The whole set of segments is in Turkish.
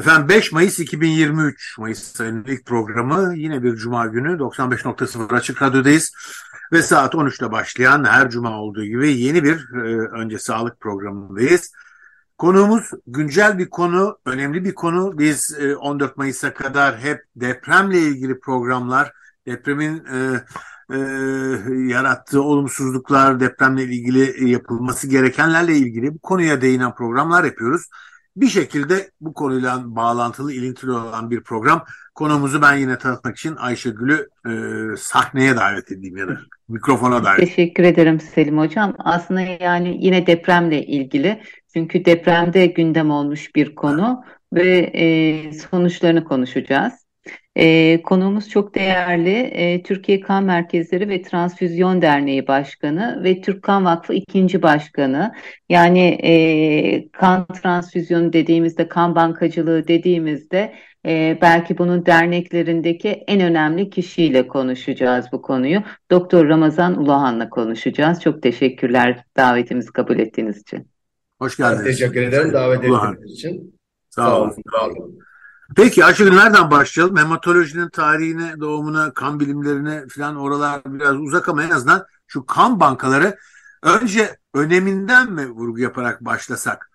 Efendim 5 Mayıs 2023 Mayıs ayının ilk programı yine bir cuma günü 95.0 Açık Radyo'dayız. Ve saat 13'te başlayan her cuma olduğu gibi yeni bir e, önce sağlık programındayız. Konuğumuz güncel bir konu, önemli bir konu. Biz e, 14 Mayıs'a kadar hep depremle ilgili programlar, depremin e, e, yarattığı olumsuzluklar, depremle ilgili yapılması gerekenlerle ilgili bu konuya değinen programlar yapıyoruz. Bir şekilde bu konuyla bağlantılı, ilintili olan bir program. Konumuzu ben yine tanıtmak için Ayşegül'ü e, sahneye davet edeyim ya da mikrofona davet. Teşekkür ederim Selim Hocam. Aslında yani yine depremle ilgili. Çünkü depremde gündem olmuş bir konu ve e, sonuçlarını konuşacağız. E, konuğumuz çok değerli e, Türkiye Kan Merkezleri ve Transfüzyon Derneği Başkanı ve Türk Kan Vakfı ikinci başkanı. Yani e, kan transfüzyonu dediğimizde, kan bankacılığı dediğimizde e, belki bunun derneklerindeki en önemli kişiyle konuşacağız bu konuyu. Doktor Ramazan Ulahan'la konuşacağız. Çok teşekkürler davetimizi kabul ettiğiniz için. Hoş geldiniz. Teşekkür ederim davet ettiğiniz için. Sağ olun. Sağ olun. Peki Ayşegül nereden başlayalım? Hematolojinin tarihine, doğumuna, kan bilimlerine falan oralar biraz uzak ama en azından şu kan bankaları önce öneminden mi vurgu yaparak başlasak?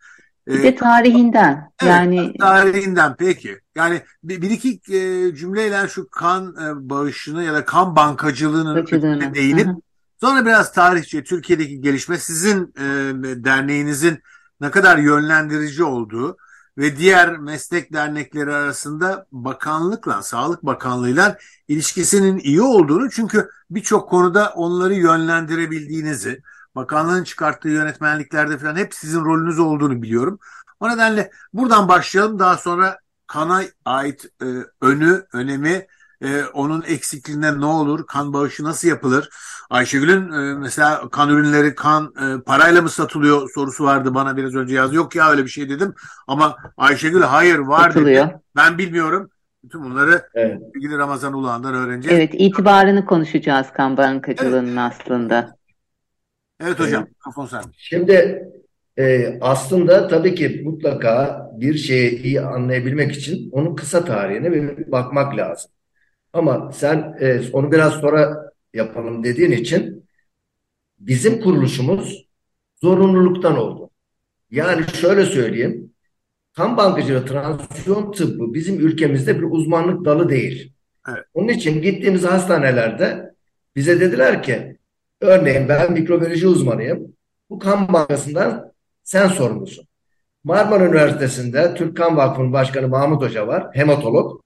Bir de tarihinden. Evet, yani tarihinden peki. Yani bir, bir iki e, cümleyle şu kan e, bağışını ya da kan bankacılığını değinip sonra biraz tarihçe Türkiye'deki gelişme sizin e, derneğinizin ne kadar yönlendirici olduğu ve diğer meslek dernekleri arasında bakanlıkla, Sağlık Bakanlığı'yla ilişkisinin iyi olduğunu çünkü birçok konuda onları yönlendirebildiğinizi, bakanlığın çıkarttığı yönetmenliklerde falan hep sizin rolünüz olduğunu biliyorum. O nedenle buradan başlayalım daha sonra kana ait e, önü, önemi e, onun eksikliğinde ne olur? Kan bağışı nasıl yapılır? Ayşegül'ün e, mesela kan ürünleri kan e, parayla mı satılıyor sorusu vardı bana biraz önce yaz. Yok ya öyle bir şey dedim. Ama Ayşegül hayır var Satılıyor. dedi. Ben bilmiyorum. Bütün bunları evet. ilgili Ramazan Ulağan'dan öğreneceğiz. Evet itibarını konuşacağız kan bankacılığının evet. aslında. Evet hocam. Evet. Kafon sen. Şimdi e, aslında tabii ki mutlaka bir şeyi iyi anlayabilmek için onun kısa tarihine bir bakmak lazım. Ama sen e, onu biraz sonra yapalım dediğin için bizim kuruluşumuz zorunluluktan oldu. Yani şöyle söyleyeyim. Kan bankacılığı, transfusyon tıbbı bizim ülkemizde bir uzmanlık dalı değil. Evet. Onun için gittiğimiz hastanelerde bize dediler ki örneğin ben mikrobiyoloji uzmanıyım. Bu kan bankasından sen sorumlusun. Marmara Üniversitesi'nde Türk Kan Vakfı'nın başkanı Mahmut Hoca var, hematolog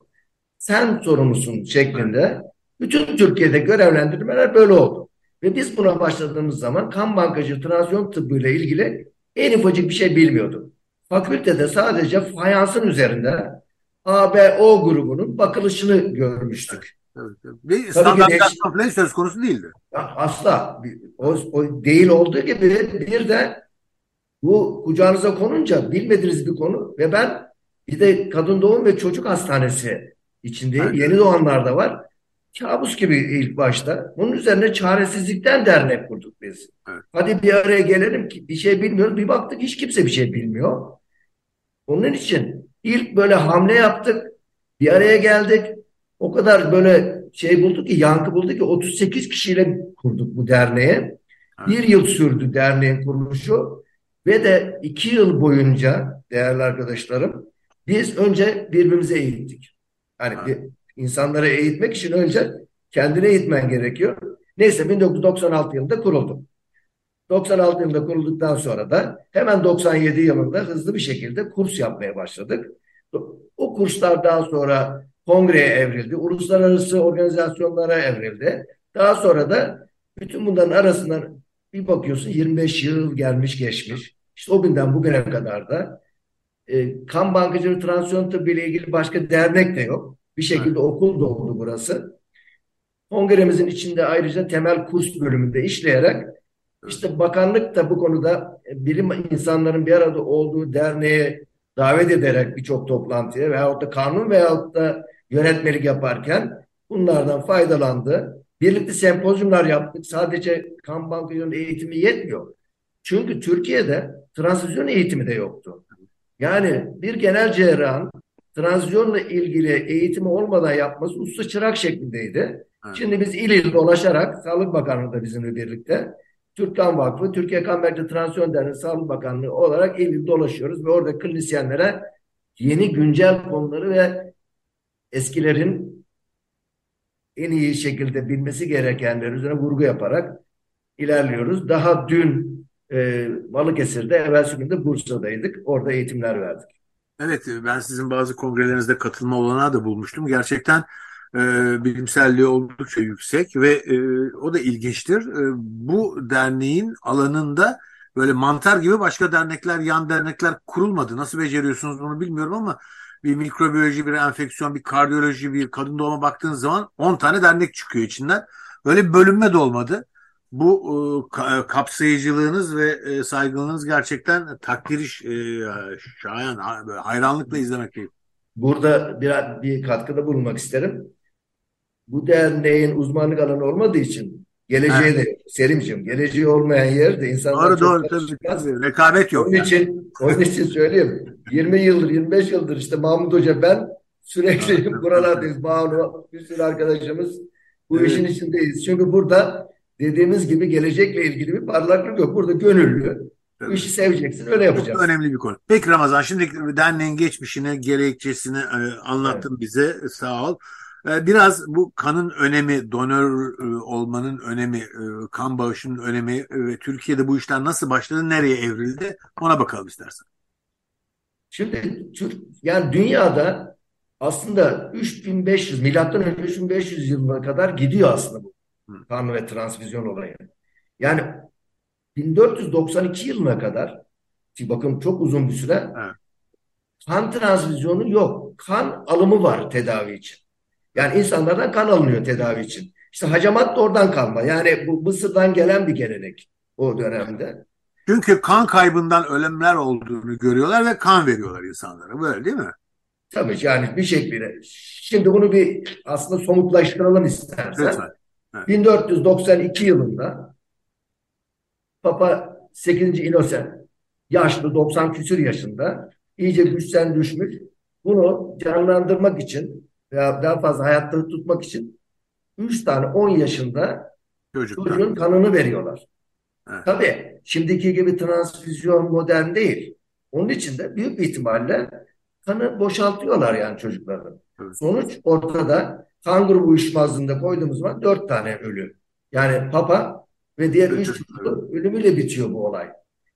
sen sorumlusun şeklinde bütün Türkiye'de görevlendirmeler böyle oldu. Ve biz buna başladığımız zaman kan bankacı transfusyon tıbbı ile ilgili en ufacık bir şey bilmiyorduk. Fakültede sadece fayansın üzerinde A, B, O grubunun bakılışını görmüştük. Evet, evet. Bir standartlaşma falan söz konusu değildi. Asla. O, o değil olduğu gibi bir de bu kucağınıza konunca bilmediğiniz bir konu ve ben bir de kadın doğum ve çocuk hastanesi içinde Aynen. yeni doğanlar da var. Kabus gibi ilk başta. Bunun üzerine çaresizlikten dernek kurduk biz. Evet. Hadi bir araya gelelim ki bir şey bilmiyoruz. Bir baktık hiç kimse bir şey bilmiyor. Onun için ilk böyle hamle yaptık. Bir araya geldik. O kadar böyle şey bulduk ki yankı bulduk ki 38 kişiyle kurduk bu derneği. Evet. Bir yıl sürdü derneğin kuruluşu ve de iki yıl boyunca değerli arkadaşlarım biz önce birbirimize eğittik. Yani bir insanları eğitmek için önce kendini eğitmen gerekiyor. Neyse 1996 yılında kuruldu. 96 yılında kurulduktan sonra da hemen 97 yılında hızlı bir şekilde kurs yapmaya başladık. O kurslar daha sonra kongreye evrildi, uluslararası organizasyonlara evrildi. Daha sonra da bütün bunların arasından bir bakıyorsun 25 yıl gelmiş geçmiş. İşte o günden bugüne kadar da e, kan bankacılığı transfusyon tıbbı ile ilgili başka dernek de yok. Bir şekilde evet. okul da oldu burası. Kongremizin içinde ayrıca temel kurs bölümünde işleyerek işte bakanlık da bu konuda bilim insanların bir arada olduğu derneğe davet ederek birçok toplantıya veyahut da kanun veyahut da yönetmelik yaparken bunlardan faydalandı. Birlikte sempozyumlar yaptık. Sadece kan bankacılığının eğitimi yetmiyor. Çünkü Türkiye'de transfüzyon eğitimi de yoktu. Yani bir genel cerrahın transfüzyonla ilgili eğitimi olmadan yapması usta çırak şeklindeydi. Evet. Şimdi biz il il dolaşarak Sağlık Bakanlığı da bizimle birlikte Türk Kan Vakfı, Türkiye Kan Merkezi Transfusyon Derneği Sağlık Bakanlığı olarak il il dolaşıyoruz ve orada klinisyenlere yeni güncel konuları ve eskilerin en iyi şekilde bilmesi gerekenler üzerine vurgu yaparak ilerliyoruz. Daha dün e, Balıkesir'de, evvelsi günde Bursa'daydık. Orada eğitimler verdik. Evet, ben sizin bazı kongrelerinizde katılma olanağı da bulmuştum. Gerçekten e, bilimselliği oldukça yüksek ve e, o da ilginçtir. E, bu derneğin alanında böyle mantar gibi başka dernekler, yan dernekler kurulmadı. Nasıl beceriyorsunuz bunu bilmiyorum ama bir mikrobiyoloji, bir enfeksiyon, bir kardiyoloji, bir kadın doğuma baktığınız zaman 10 tane dernek çıkıyor içinden. Böyle bir bölünme de olmadı. Bu e, kapsayıcılığınız ve e, saygınlığınız gerçekten takdir e, şayan, hayranlıkla izlemek değil. Burada bir, bir katkıda bulunmak isterim. Bu derneğin uzmanlık alanı olmadığı için geleceği de yok. Selimciğim geleceği olmayan yerde insanlar doğru, doğru, tabii, tabii. rekabet yok. Onun yani. için onun için söyleyeyim. 20 yıldır 25 yıldır işte Mahmut Hoca ben sürekli buralardayız. Banu bir sürü arkadaşımız bu evet. işin içindeyiz. Çünkü burada dediğimiz gibi gelecekle ilgili bir parlaklık yok. Burada gönüllü. Bu işi seveceksin öyle yapacağız. Çok önemli bir konu. Peki Ramazan şimdi derneğin geçmişini, gerekçesini e, anlattın evet. bize sağ ol. E, biraz bu kanın önemi, donör e, olmanın önemi, kan bağışının önemi ve Türkiye'de bu işler nasıl başladı, nereye evrildi ona bakalım istersen. Şimdi yani dünyada aslında 3500 milattan önce 3500 yılına kadar gidiyor aslında bu kan ve transfüzyon olayı. Yani 1492 yılına kadar ki bakın çok uzun bir süre evet. kan transfüzyonu yok. Kan alımı var tedavi için. Yani insanlardan kan alınıyor tedavi için. İşte hacamat da oradan kalma. Yani bu Mısır'dan gelen bir gelenek o dönemde. Çünkü kan kaybından ölümler olduğunu görüyorlar ve kan veriyorlar insanlara. Böyle değil mi? Tabii yani bir şekilde. Şimdi bunu bir aslında somutlaştıralım istersen. Lütfen. 1492 yılında Papa 8. Innocent yaşlı 90 küsür yaşında iyice güçten düşmüş. Bunu canlandırmak için veya daha fazla hayatta tutmak için 3 tane 10 yaşında Çocuklar. çocuğun kanını veriyorlar. Evet. Tabii şimdiki gibi transfüzyon modern değil. Onun için de büyük bir ihtimalle kanı boşaltıyorlar yani çocukların. Sonuç ortada kan grubu uyuşmazlığında koyduğumuz zaman dört tane ölü. Yani Papa ve diğer üç çocuk ölümüyle bitiyor bu olay.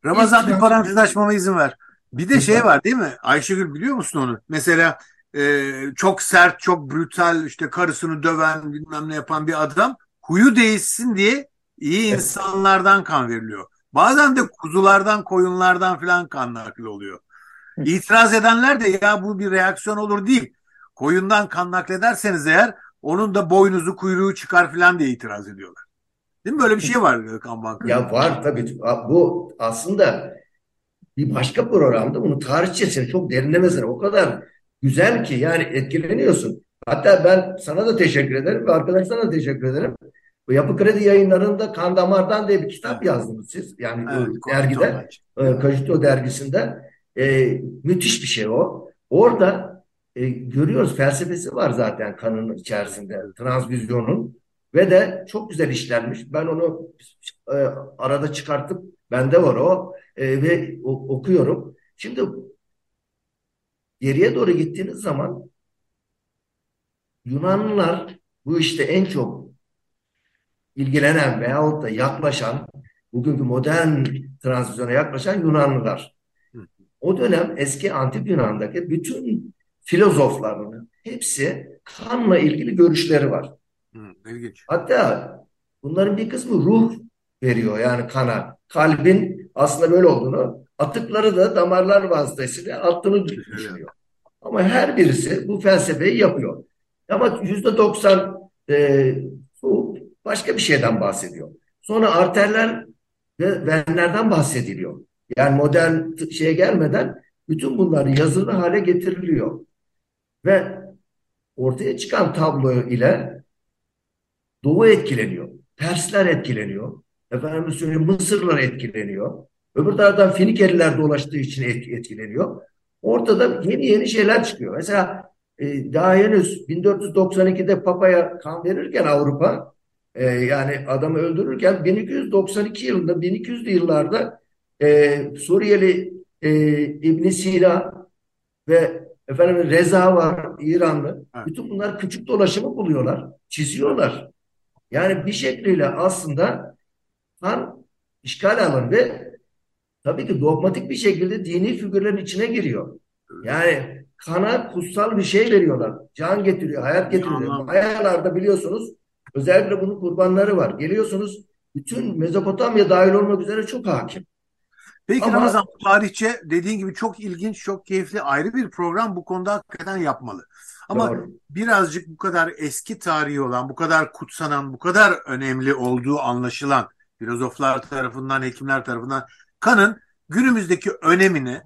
Ramazan bir parantez açmama izin ver. Bir de şey var değil mi? Ayşegül biliyor musun onu? Mesela e, çok sert, çok brutal işte karısını döven bilmem ne yapan bir adam huyu değişsin diye iyi insanlardan kan veriliyor. Bazen de kuzulardan, koyunlardan falan kan nakli oluyor. İtiraz edenler de ya bu bir reaksiyon olur değil koyundan kan naklederseniz eğer onun da boynuzu kuyruğu çıkar falan diye itiraz ediyorlar. Değil mi? Böyle bir şey var kan bankası. Ya var tabii. Bu aslında bir başka programda bunu tarihçesini çok derinlemesine o kadar güzel ki yani etkileniyorsun. Hatta ben sana da teşekkür ederim ve arkadaşlarına da teşekkür ederim. Bu Yapı Kredi yayınlarında Kan Damar'dan diye bir kitap yazdınız siz. Yani evet, dergide, Kajito dergisinde. E, müthiş bir şey o. Orada e, görüyoruz felsefesi var zaten kanın içerisinde transvizyonun ve de çok güzel işlenmiş. Ben onu e, arada çıkartıp bende var o e, ve o, okuyorum. Şimdi geriye doğru gittiğiniz zaman Yunanlılar bu işte en çok ilgilenen veyahut da yaklaşan bugünkü modern transvizyona yaklaşan Yunanlılar. O dönem eski antik Yunan'daki bütün filozoflarının hepsi kanla ilgili görüşleri var. Hı, ilginç. Hatta bunların bir kısmı ruh veriyor yani kana. Kalbin aslında böyle olduğunu atıkları da damarlar vasıtasıyla attığını düşünüyor. Ama her birisi bu felsefeyi yapıyor. Ama yüzde doksan e, bu başka bir şeyden bahsediyor. Sonra arterler ve venlerden bahsediliyor. Yani modern şeye gelmeden bütün bunlar yazılı hale getiriliyor. Ve ortaya çıkan tablo ile Doğu etkileniyor. Persler etkileniyor. Efendim söyleyeyim Mısırlar etkileniyor. Öbür taraftan Finikeliler dolaştığı için etkileniyor. Ortada yeni yeni şeyler çıkıyor. Mesela e, daha henüz 1492'de Papa'ya kan verirken Avrupa e, yani adamı öldürürken 1292 yılında 1200'lü yıllarda e, Suriyeli e, İbn Sina ve efendim Reza var İranlı. Evet. Bütün bunlar küçük dolaşımı buluyorlar. Çiziyorlar. Yani bir şekliyle aslında kan işgal alanı ve tabii ki dogmatik bir şekilde dini figürlerin içine giriyor. Yani kana kutsal bir şey veriyorlar. Can getiriyor, hayat getiriyor. Mayalarda biliyorsunuz özellikle bunun kurbanları var. Geliyorsunuz bütün Mezopotamya dahil olmak üzere çok hakim. Peki Ama, Ramazan tarihçe dediğin gibi çok ilginç, çok keyifli ayrı bir program bu konuda hakikaten yapmalı. Ama doğru. birazcık bu kadar eski tarihi olan, bu kadar kutsanan, bu kadar önemli olduğu anlaşılan filozoflar tarafından, hekimler tarafından kanın günümüzdeki önemini,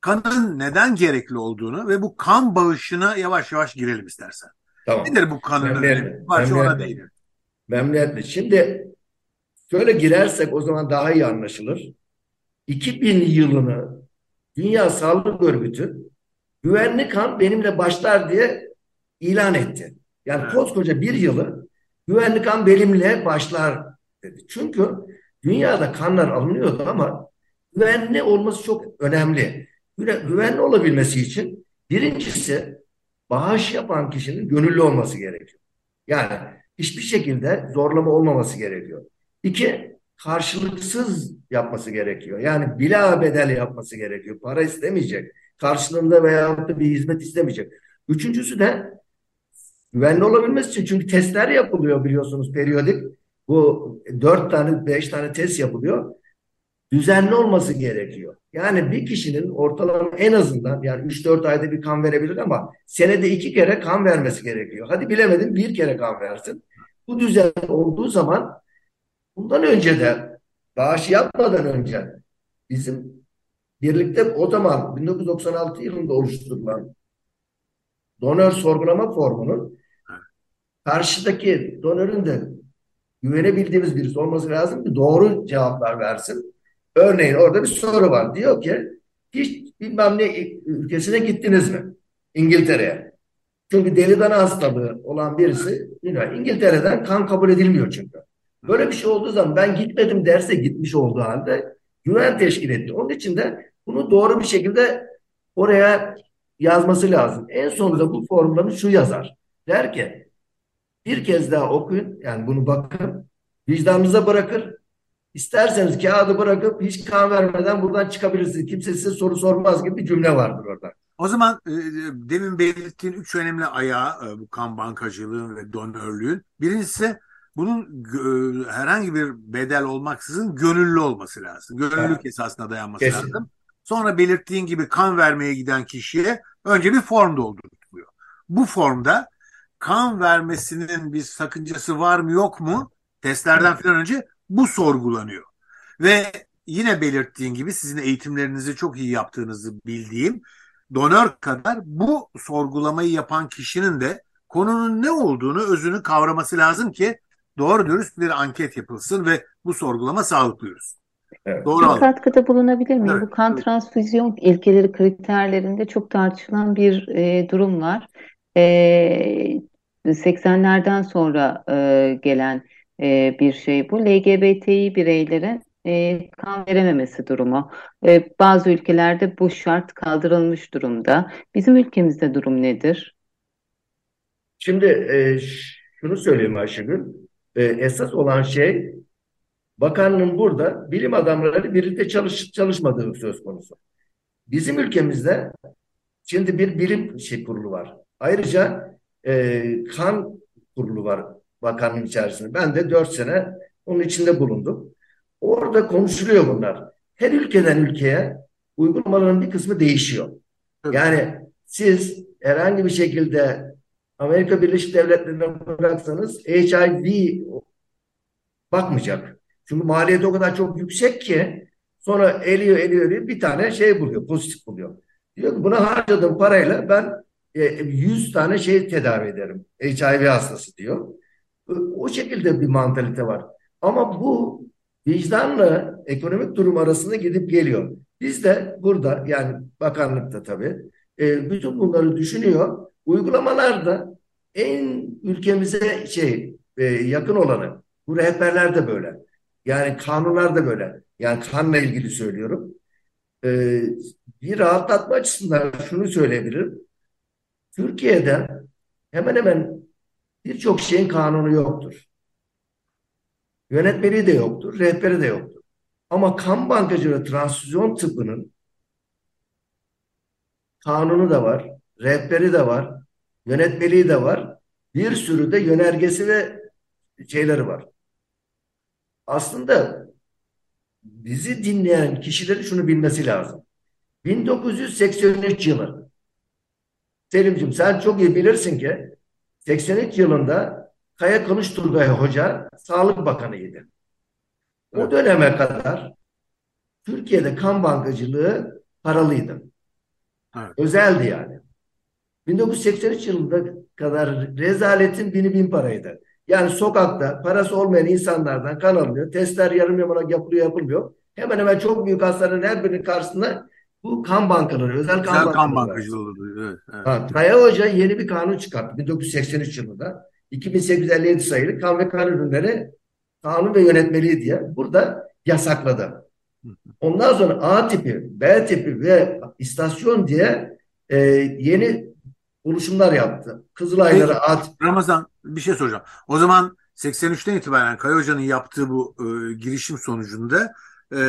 kanın neden gerekli olduğunu ve bu kan bağışına yavaş yavaş girelim istersen. Tamam. Nedir bu kanın önemi? Başta ona değinelim. Memnuniyetle. Şimdi şöyle girersek o zaman daha iyi anlaşılır. 2000 yılını Dünya Sağlık Örgütü güvenli kan benimle başlar diye ilan etti. Yani evet. koskoca bir yılı güvenli kan benimle başlar dedi. Çünkü dünyada kanlar alınıyordu ama güvenli olması çok önemli. Güvenli olabilmesi için birincisi bağış yapan kişinin gönüllü olması gerekiyor. Yani hiçbir şekilde zorlama olmaması gerekiyor. İki, karşılıksız yapması gerekiyor. Yani bila bedel yapması gerekiyor. Para istemeyecek. Karşılığında veya bir hizmet istemeyecek. Üçüncüsü de güvenli olabilmesi için çünkü testler yapılıyor biliyorsunuz periyodik. Bu dört tane, beş tane test yapılıyor. Düzenli olması gerekiyor. Yani bir kişinin ortalama en azından yani 3-4 ayda bir kan verebilir ama senede iki kere kan vermesi gerekiyor. Hadi bilemedim bir kere kan versin. Bu düzen olduğu zaman bundan önce de bağış yapmadan önce bizim birlikte o zaman 1996 yılında oluşturulan donör sorgulama formunun karşıdaki donörün de güvenebildiğimiz birisi olması lazım ki doğru cevaplar versin. Örneğin orada bir soru var. Diyor ki hiç bilmem ne ülkesine gittiniz mi? İngiltere'ye. Çünkü deli dana hastalığı olan birisi İngiltere'den kan kabul edilmiyor çünkü. Böyle bir şey olduğu zaman ben gitmedim derse gitmiş olduğu halde güven teşkil etti. Onun için de bunu doğru bir şekilde oraya yazması lazım. En sonunda bu formları şu yazar. Der ki bir kez daha okuyun yani bunu bakın vicdanınıza bırakır İsterseniz kağıdı bırakıp hiç kan vermeden buradan çıkabilirsiniz. Kimse size soru sormaz gibi bir cümle vardır orada. O zaman e, demin belirttiğin üç önemli ayağı e, bu kan bankacılığın ve donörlüğün. Birincisi bunun e, herhangi bir bedel olmaksızın gönüllü olması lazım. Gönüllülük evet. esasına dayanması Kesinlikle. lazım. Sonra belirttiğin gibi kan vermeye giden kişiye önce bir form dolduruluyor. Bu formda kan vermesinin bir sakıncası var mı yok mu testlerden falan önce bu sorgulanıyor. Ve yine belirttiğin gibi sizin eğitimlerinizi çok iyi yaptığınızı bildiğim donör kadar bu sorgulamayı yapan kişinin de konunun ne olduğunu, özünü kavraması lazım ki doğru dürüst bir anket yapılsın ve bu sorgulama sağlıklı yürüsün. Evet. Doğru bir katkıda bulunabilir miyim? Evet. Bu kan transfüzyon ilkeleri kriterlerinde çok tartışılan bir e, durum var. E, 80'lerden sonra e, gelen e, bir şey bu. LGBTİ bireylerin e, kan verememesi durumu. E, bazı ülkelerde bu şart kaldırılmış durumda. Bizim ülkemizde durum nedir? Şimdi e, şunu söyleyeyim Ayşegül. E, esas olan şey bakanlığın burada bilim adamları birlikte çalış, çalışmadığı söz konusu. Bizim ülkemizde şimdi bir bilim şey kurulu var. Ayrıca e, kan kurulu var bakanlığın içerisinde. Ben de dört sene onun içinde bulundum. Orada konuşuluyor bunlar. Her ülkeden ülkeye uygulamaların bir kısmı değişiyor. Yani siz herhangi bir şekilde Amerika Birleşik Devletleri'ne bıraksanız HIV bakmayacak. Çünkü maliyeti o kadar çok yüksek ki sonra eliyor eliyor eliyor bir tane şey buluyor pozitif buluyor. Diyor ki buna harcadığım parayla ben e, 100 tane şey tedavi ederim. HIV hastası diyor. O şekilde bir mantalite var. Ama bu vicdanla ekonomik durum arasında gidip geliyor. Biz de burada yani bakanlıkta tabii e, bütün bunları düşünüyor. Uygulamalarda en ülkemize şey e, yakın olanı bu rehberler de böyle. Yani kanunlar da böyle. Yani kanla ilgili söylüyorum. E, bir rahatlatma açısından şunu söyleyebilirim. Türkiye'de hemen hemen birçok şeyin kanunu yoktur. Yönetmeliği de yoktur, rehberi de yoktur. Ama kan bankacılığı transfüzyon tıbbının kanunu da var, rehberi de var, yönetmeliği de var. Bir sürü de yönergesi ve şeyleri var. Aslında bizi dinleyen kişilerin şunu bilmesi lazım. 1983 yılı Selim'ciğim sen çok iyi bilirsin ki 83 yılında Kaya Kılıç Turgay Hoca Sağlık Bakanıydı. O döneme kadar Türkiye'de kan bankacılığı paralıydı. Evet. Özeldi yani. 1983 yılında kadar rezaletin bini bin paraydı. Yani sokakta parası olmayan insanlardan kan alınıyor. Testler yarım yamalak yapılıyor yapılmıyor. Hemen hemen çok büyük hastanenin her birinin karşısında bu kan bankaları, özel kan, özel kan bankacılığı. Evet, evet. Ha, Kaya Hoca yeni bir kanun çıkarttı 1983 yılında. 2857 sayılı kan ve kan ürünleri kanun ve yönetmeliği diye burada yasakladı. Ondan sonra A tipi, B tipi ve istasyon diye e, yeni oluşumlar yaptı. Kızılayları A tipi. Ramazan bir şey soracağım. O zaman 83'ten itibaren Kaya Hoca'nın yaptığı bu e, girişim sonucunda e,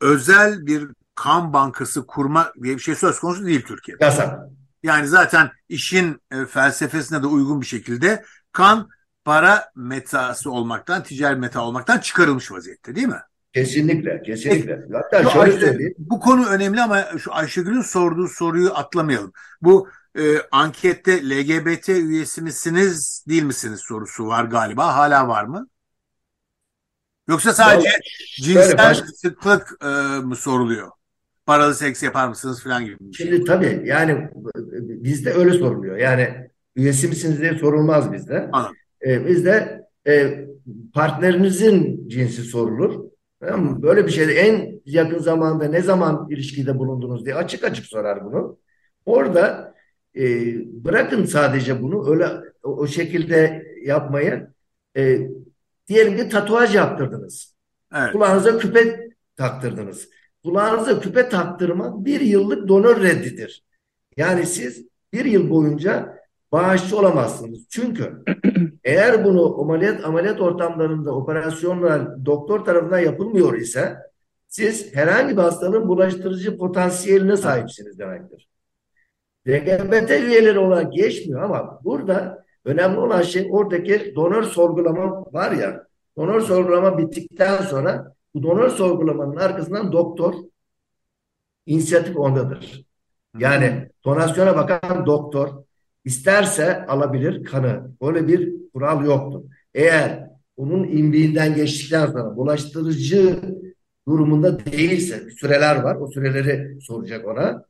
özel bir kan bankası kurma diye bir şey söz konusu değil Türkiye'de. Yasak. Yani zaten işin e, felsefesine de uygun bir şekilde kan para metası olmaktan, ticari meta olmaktan çıkarılmış vaziyette değil mi? Kesinlikle, kesinlikle. Hatta şöyle Ayşe, söyleyeyim. Bu konu önemli ama şu Ayşegül'ün sorduğu soruyu atlamayalım. Bu e, ankette LGBT üyesi misiniz, değil misiniz sorusu var galiba. Hala var mı? Yoksa sadece cinsel sıklık e, mı soruluyor? Paralı seks yapar mısınız falan gibi bir şey. Şimdi tabii yani bizde öyle soruluyor. Yani üyesi misiniz diye sorulmaz bizde. Anladım. E, bizde e, partnerinizin cinsi sorulur. Tamam Böyle bir şeyde en yakın zamanda ne zaman ilişkide bulundunuz diye açık açık sorar bunu. Orada e, bırakın sadece bunu öyle o, o şekilde yapmayı. E, diyelim ki tatuaj yaptırdınız. Evet. Kulağınıza küpe taktırdınız. Kulağınıza küpe taktırmak bir yıllık donör reddidir. Yani siz bir yıl boyunca bağışçı olamazsınız. Çünkü eğer bunu ameliyat ameliyat ortamlarında operasyonlar doktor tarafından yapılmıyor ise siz herhangi bir hastalığın bulaştırıcı potansiyeline sahipsiniz demektir. LGBT üyeleri olarak geçmiyor ama burada önemli olan şey oradaki donör sorgulama var ya donör sorgulama bittikten sonra bu donör sorgulamanın arkasından doktor inisiyatif ondadır. Yani donasyona bakan doktor isterse alabilir kanı. Böyle bir kural yoktur. Eğer onun imbiğinden geçtikten sonra bulaştırıcı durumunda değilse süreler var. O süreleri soracak ona.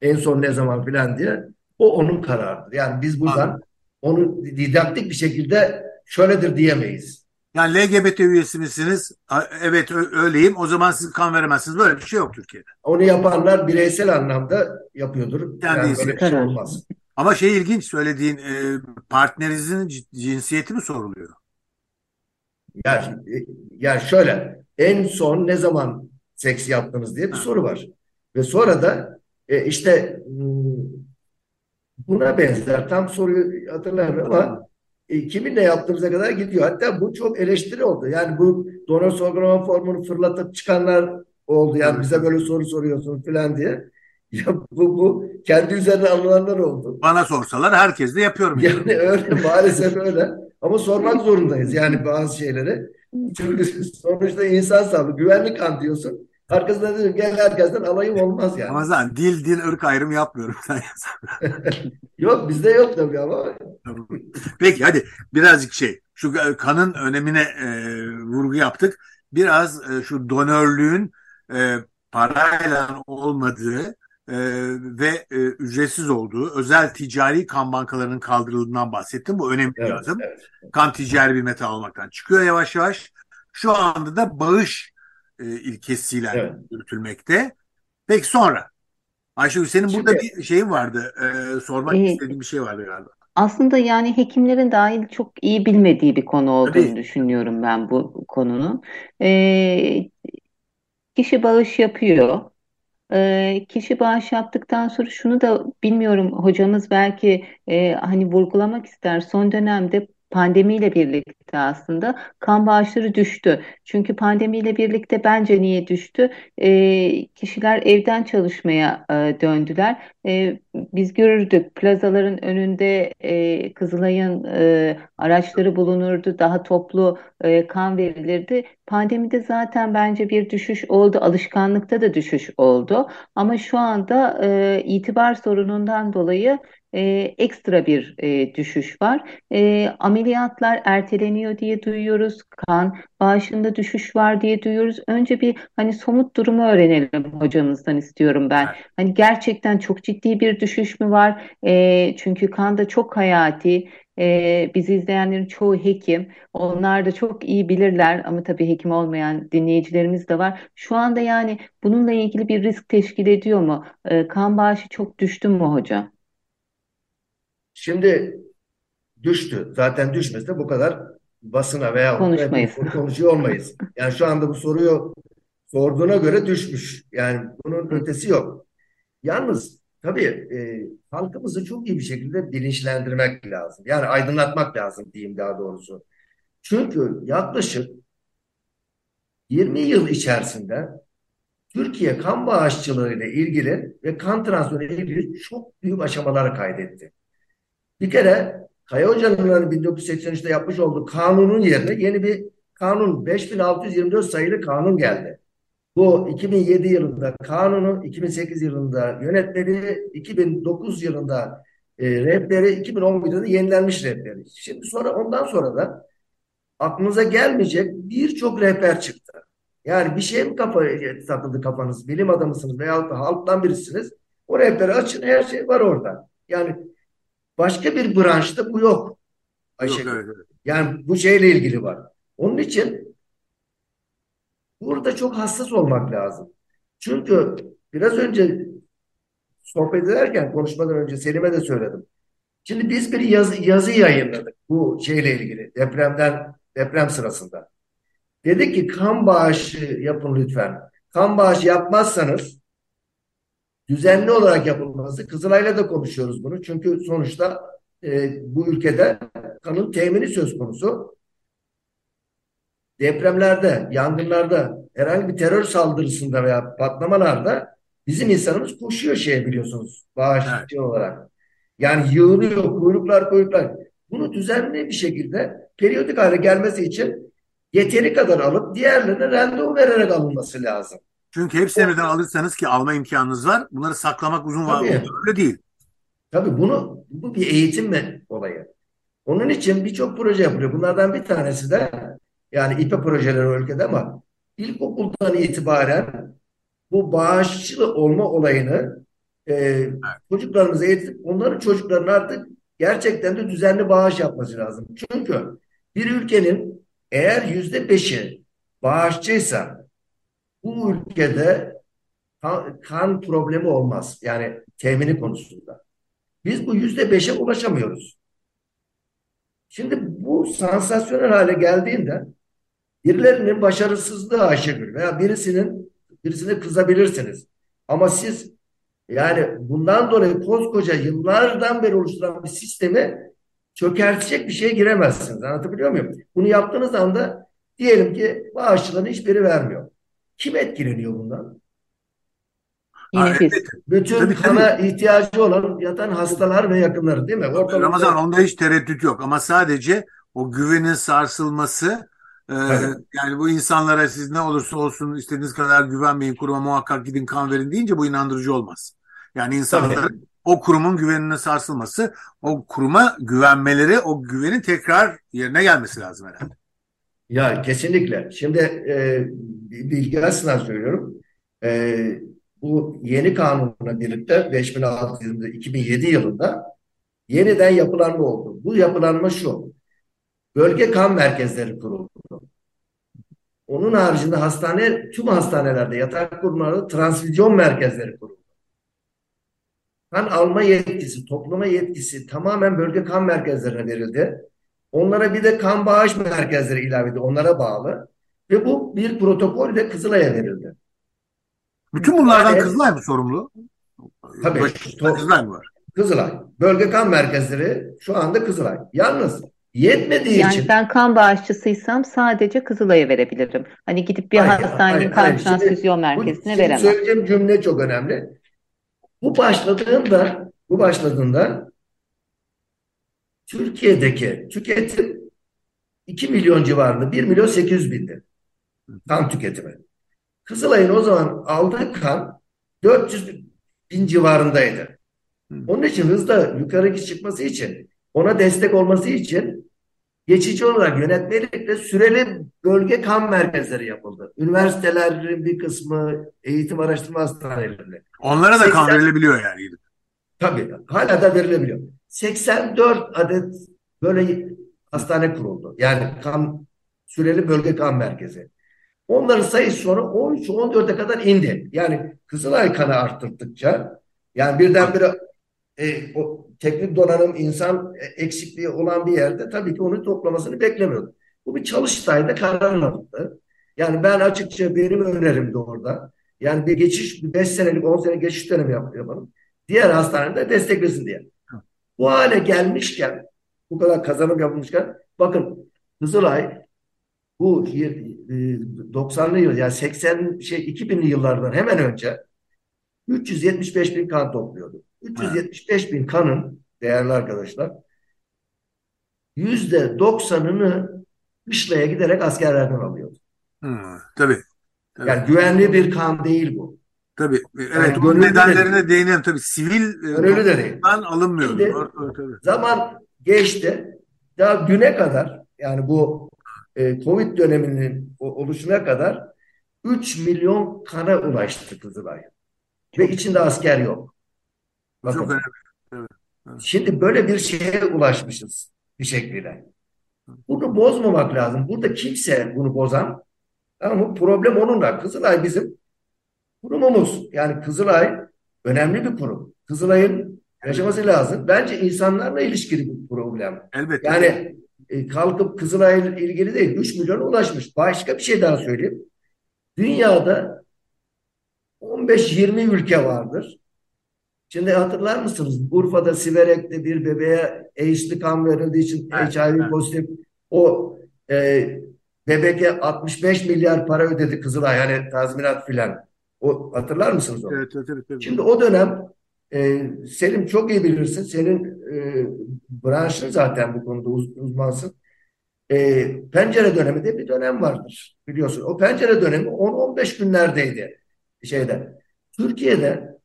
En son ne zaman filan diye. O onun kararıdır. Yani biz buradan Anladım. onu didaktik bir şekilde şöyledir diyemeyiz. Yani LGBT üyesi misiniz? Evet öyleyim. O zaman siz kan veremezsiniz. Böyle bir şey yok Türkiye'de. Onu yapanlar bireysel anlamda yapıyordur. Kendi yani böyle bir şey olmaz. Ama şey ilginç söylediğin e, partnerinizin cinsiyeti mi soruluyor? Ya, ya şöyle en son ne zaman seks yaptınız diye bir ha. soru var. Ve sonra da e, işte hmm, buna benzer tam soruyu hatırlamıyorum ama e, kiminle yaptığımıza kadar gidiyor. Hatta bu çok eleştiri oldu. Yani bu donör sorgulama formunu fırlatıp çıkanlar oldu. Yani bize böyle soru soruyorsun falan diye. Ya bu, bu kendi üzerine alınanlar oldu. Bana sorsalar herkes de yapıyorum. Yani, yani öyle maalesef öyle. Ama sormak zorundayız yani bazı şeyleri. Çünkü sonuçta insan sağlığı güvenlik an diyorsun. Arkasından dedim gel herkesten alayım olmaz yani. Ramazan dil din ırk ayrım yapmıyorum. yok bizde yok tabii ama. Peki hadi birazcık şey şu kanın önemine e, vurgu yaptık. Biraz e, şu donörlüğün e, parayla olmadığı e, ve e, ücretsiz olduğu özel ticari kan bankalarının kaldırıldığından bahsettim. Bu önemli evet, bir adım. Evet. Kan ticari bir meta olmaktan çıkıyor yavaş yavaş. Şu anda da bağış e, ilkesiyle evet. yürütülmekte. Peki sonra? Ayşegül senin Şimdi, burada bir şeyin vardı. E, sormak e, istediğin bir şey vardı galiba. Aslında yani hekimlerin dahil çok iyi bilmediği bir konu olduğunu Tabii. düşünüyorum ben bu konunun. E, kişi bağış yapıyor. E, kişi bağış yaptıktan sonra şunu da bilmiyorum hocamız belki e, hani vurgulamak ister. Son dönemde pandemiyle birlikte aslında kan bağışları düştü. Çünkü pandemiyle birlikte bence niye düştü? E, kişiler evden çalışmaya e, döndüler. E, biz görürdük plazaların önünde e, Kızılay'ın e, araçları bulunurdu. Daha toplu e, kan verilirdi. Pandemide zaten bence bir düşüş oldu. Alışkanlıkta da düşüş oldu. Ama şu anda e, itibar sorunundan dolayı e, ekstra bir e, düşüş var. E, ameliyatlar erteleniyor diye duyuyoruz. Kan bağışında düşüş var diye duyuyoruz. Önce bir hani somut durumu öğrenelim hocamızdan istiyorum ben. Hani gerçekten çok ciddi bir düşüş mü var? E, çünkü kan da çok hayati. E, bizi izleyenlerin çoğu hekim. Onlar da çok iyi bilirler ama tabii hekim olmayan dinleyicilerimiz de var. Şu anda yani bununla ilgili bir risk teşkil ediyor mu? E, kan bağışı çok düştü mü hocam? Şimdi düştü. Zaten düşmese bu kadar basına veya Konuşmayız. konuşuyor olmayız. Yani şu anda bu soruyu sorduğuna göre düşmüş. Yani bunun ötesi yok. Yalnız tabii e, halkımızı çok iyi bir şekilde bilinçlendirmek lazım. Yani aydınlatmak lazım diyeyim daha doğrusu. Çünkü yaklaşık 20 yıl içerisinde Türkiye kan bağışçılığı ile ilgili ve kan transferi ile ilgili çok büyük aşamalar kaydetti. Bir kere Kaya Hoca'nın 1983'te yapmış olduğu kanunun yerine yeni bir kanun 5624 sayılı kanun geldi. Bu 2007 yılında kanunu, 2008 yılında yönetmeli, 2009 yılında e, rehberi, 2011'de yenilenmiş rehberi. Şimdi sonra ondan sonra da aklınıza gelmeyecek birçok rehber çıktı. Yani bir şey mi kafa, takıldı kafanız, bilim adamısınız veya halktan birisiniz. O rehberi açın her şey var orada. Yani Başka bir branşta bu yok. Ayşe. Yok, evet, evet. Yani bu şeyle ilgili var. Onun için burada çok hassas olmak lazım. Çünkü biraz önce sohbet ederken konuşmadan önce Selim'e de söyledim. Şimdi biz bir yazı, yazı yayınladık bu şeyle ilgili depremden deprem sırasında. Dedi ki kan bağışı yapın lütfen. Kan bağışı yapmazsanız düzenli olarak yapılması. Kızılay'la da konuşuyoruz bunu. Çünkü sonuçta e, bu ülkede kanın temini söz konusu. Depremlerde, yangınlarda, herhangi bir terör saldırısında veya patlamalarda bizim insanımız koşuyor şey biliyorsunuz bağışçı evet. olarak. Yani yığılıyor, kuyruklar kuyruklar. Bunu düzenli bir şekilde periyodik hale gelmesi için yeteri kadar alıp diğerlerine randevu vererek alınması lazım. Çünkü hepsini birden alırsanız ki alma imkanınız var. Bunları saklamak uzun vadede öyle değil. Tabii bunu bu bir eğitim olayı. Onun için birçok proje yapılıyor. Bunlardan bir tanesi de yani İPE projeleri ülkede ama ilkokuldan itibaren bu bağışçı olma olayını e, evet. çocuklarımıza eğitip onların çocuklarının artık gerçekten de düzenli bağış yapması lazım. Çünkü bir ülkenin eğer yüzde beşi bağışçıysa bu ülkede kan, problemi olmaz. Yani temini konusunda. Biz bu yüzde beşe ulaşamıyoruz. Şimdi bu sansasyonel hale geldiğinde birilerinin başarısızlığı Ayşegül veya birisinin birisine kızabilirsiniz. Ama siz yani bundan dolayı koskoca yıllardan beri oluşturan bir sistemi çökertecek bir şeye giremezsiniz. Anlatabiliyor muyum? Bunu yaptığınız anda diyelim ki bağışçıların hiçbiri vermiyor. Kim etkileniyor bundan? Yine evet. Bütün tabii, kana tabii. ihtiyacı olan yatan hastalar ve yakınları değil mi? Ortalıkta... Ramazan onda hiç tereddüt yok ama sadece o güvenin sarsılması Ee, yani bu insanlara siz ne olursa olsun istediğiniz kadar güvenmeyin kuruma muhakkak gidin kan verin deyince bu inandırıcı olmaz. Yani insanların o kurumun güvenine sarsılması, o kuruma güvenmeleri, o güvenin tekrar yerine gelmesi lazım herhalde. Ya kesinlikle. Şimdi e, bilgi açısından söylüyorum. E, bu yeni kanunla birlikte 5600 yılında 2007 yılında yeniden yapılanma oldu. Bu yapılanma şu. Bölge kan merkezleri kuruldu. Onun haricinde hastane, tüm hastanelerde, yatak kurumlarda transfüzyon merkezleri kuruldu. Kan alma yetkisi, toplama yetkisi tamamen bölge kan merkezlerine verildi. Onlara bir de kan bağış merkezleri ilave edildi. Onlara bağlı. Ve bu bir protokol de Kızılay'a verildi. Bütün bunlardan yani, Kızılay mı sorumlu? Tabii. Kızılay mı var? Kızılay. Bölge kan merkezleri şu anda Kızılay. Yalnız yetmediği yani için. Yani ben kan bağışçısıysam sadece Kızılay'a verebilirim. Hani gidip bir hayır, hastanenin kan hayır. transfüzyon merkezine bu, veremem. Söyleyeceğim cümle çok önemli. Bu başladığında bu başladığında Türkiye'deki tüketim 2 milyon civarında 1 milyon 800 bindi. Kan tüketimi. Kızılay'ın o zaman aldığı kan 400 bin civarındaydı. Onun için hızla yukarı çıkması için ona destek olması için geçici olarak yönetmelikle süreli bölge kan merkezleri yapıldı. Üniversitelerin bir kısmı eğitim araştırma hastanelerinde. Onlara da 80, kan verilebiliyor yani. Tabii hala da verilebiliyor. 84 adet böyle hastane kuruldu. Yani kan süreli bölge kan merkezi. Onların sayısı sonra 13-14'e kadar indi. Yani Kızılay kanı arttırdıkça yani birdenbire e, o teknik donanım insan eksikliği olan bir yerde tabii ki onu toplamasını beklemiyordu. Bu bir çalıştayda karar alındı. Yani ben açıkça benim önerim de orada. Yani bir geçiş, 5 senelik 10 senelik geçiş dönemi yapalım. Diğer hastanede destek versin diye. Bu hale gelmişken, bu kadar kazanım yapılmışken, bakın Kızılay bu 90'lı e, yıl yani 80 şey 2000'li yıllardan hemen önce 375 bin kan topluyordu. 375 bin kanın değerli arkadaşlar yüzde 90'ını kışlaya giderek askerlerden alıyordu. Hmm, tabii, tabii. Yani güvenli bir kan değil bu. Tabii. Evet. Yani bunun nedenlerine değinelim. Tabii sivil de değil. kan alınmıyor. Şimdi, zaman geçti. Daha düne kadar yani bu e, Covid döneminin oluşuna kadar 3 milyon kana ulaştı Kızılay. Ve içinde asker yok. Bakın. Çok önemli. Evet. Evet. Şimdi böyle bir şeye ulaşmışız bir şekilde. Bunu bozmamak lazım. Burada kimse bunu bozan ama problem onunla. Kızılay bizim kurumumuz. Yani Kızılay önemli bir kurum. Kızılay'ın yaşaması lazım. Bence insanlarla ilişkili bir problem. Elbette. Yani e, kalkıp Kızılay'la ilgili değil 3 milyona ulaşmış. Başka bir şey daha söyleyeyim. Dünyada 15-20 ülke vardır. Şimdi hatırlar mısınız? Urfa'da Siverek'te bir bebeğe AIDS'li kan verildiği için evet, HIV evet. pozitif o e, bebeke 65 milyar para ödedi Kızılay yani tazminat filan. O hatırlar mısınız onu? Evet, evet, evet. Şimdi o dönem e, Selim çok iyi bilirsin. Senin e, branşın zaten bu konuda uz uzmansın. E, pencere dönemi de bir dönem vardır biliyorsun. O pencere dönemi 10-15 günlerdeydi şeyde. Türkiye'de